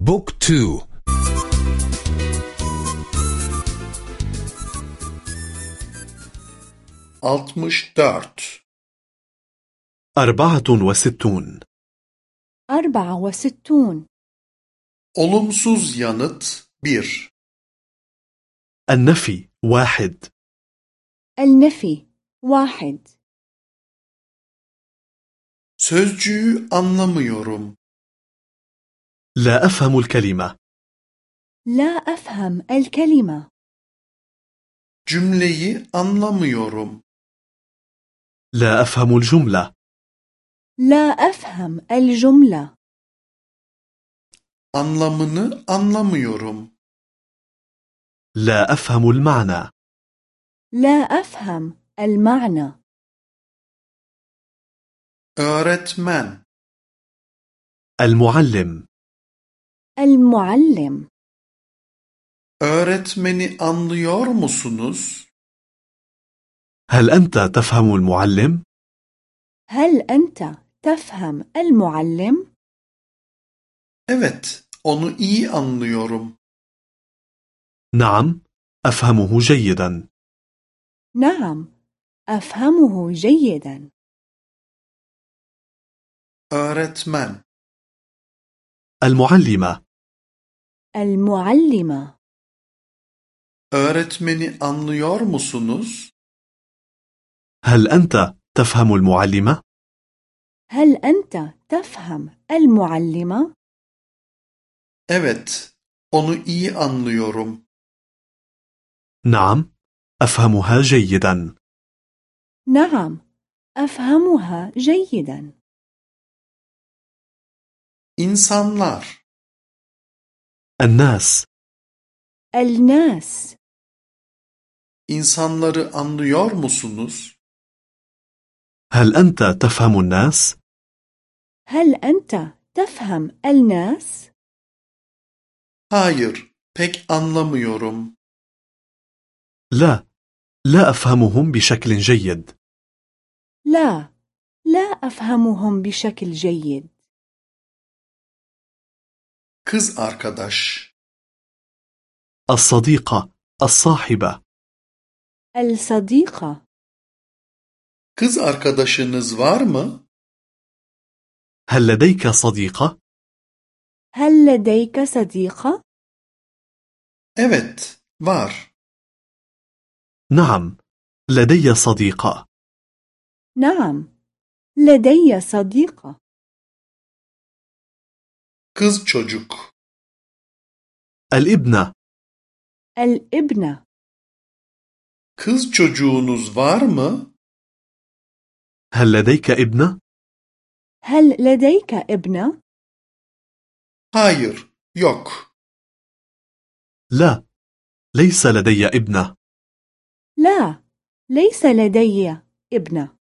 بوك تو. altmış dört أربعة وستون. أربعة وستون. Olumsuz yanıt bir. النفي واحد. النفي واحد. Sözcüğü anlamıyorum. لا أفهم الكلمة. لا أفهم الكلمة. cümleyi anlamıyorum. لا أفهم الجملة. لا أفهم الجملة. Anlamını anlamıyorum. لا أفهم المعنى. لا أفهم المعنى. Öğretmen. المعلم. المعلم. Öğretmeni anlıyor musunuz? هل أنت تفهم المعلم؟ هل أنت تفهم المعلم؟ evet onu iyi anlıyorum. نعم أفهمه جيدا. نعم أفهمه جيدا. Öğretmen. المعلمة. المعلمة. Öğretmeni anlıyor musunuz? هل أنت تفهم المعلمة؟ هل أنت تفهم المعلمة؟ evet onu iyi anlıyorum. نعم أفهمها جيدا. نعم أفهمها جيدا. Insanlar الناس. الناس. Insanları anlıyor musunuz? هل أنت تفهم الناس؟ هل أنت تفهم الناس؟ hayır pek anlamıyorum. لا لا أفهمهم بشكل جيد. لا لا أفهمهم بشكل جيد. Kız arkadaş. الصديقة الصاحبة. الصديقة. Kız arkadaşınız var mı? هل لديك صديقة؟ هل لديك صديقة؟ evet var. نعم لدي صديقة. نعم لدي صديقة. Kız çocuk. الابنة. الابنة. Kız çocuğunuz var mı? هل لديك ابنة؟ هل لديك ابنة؟ hayır yok. لا ليس لدي ابنة. لا ليس لدي ابنة.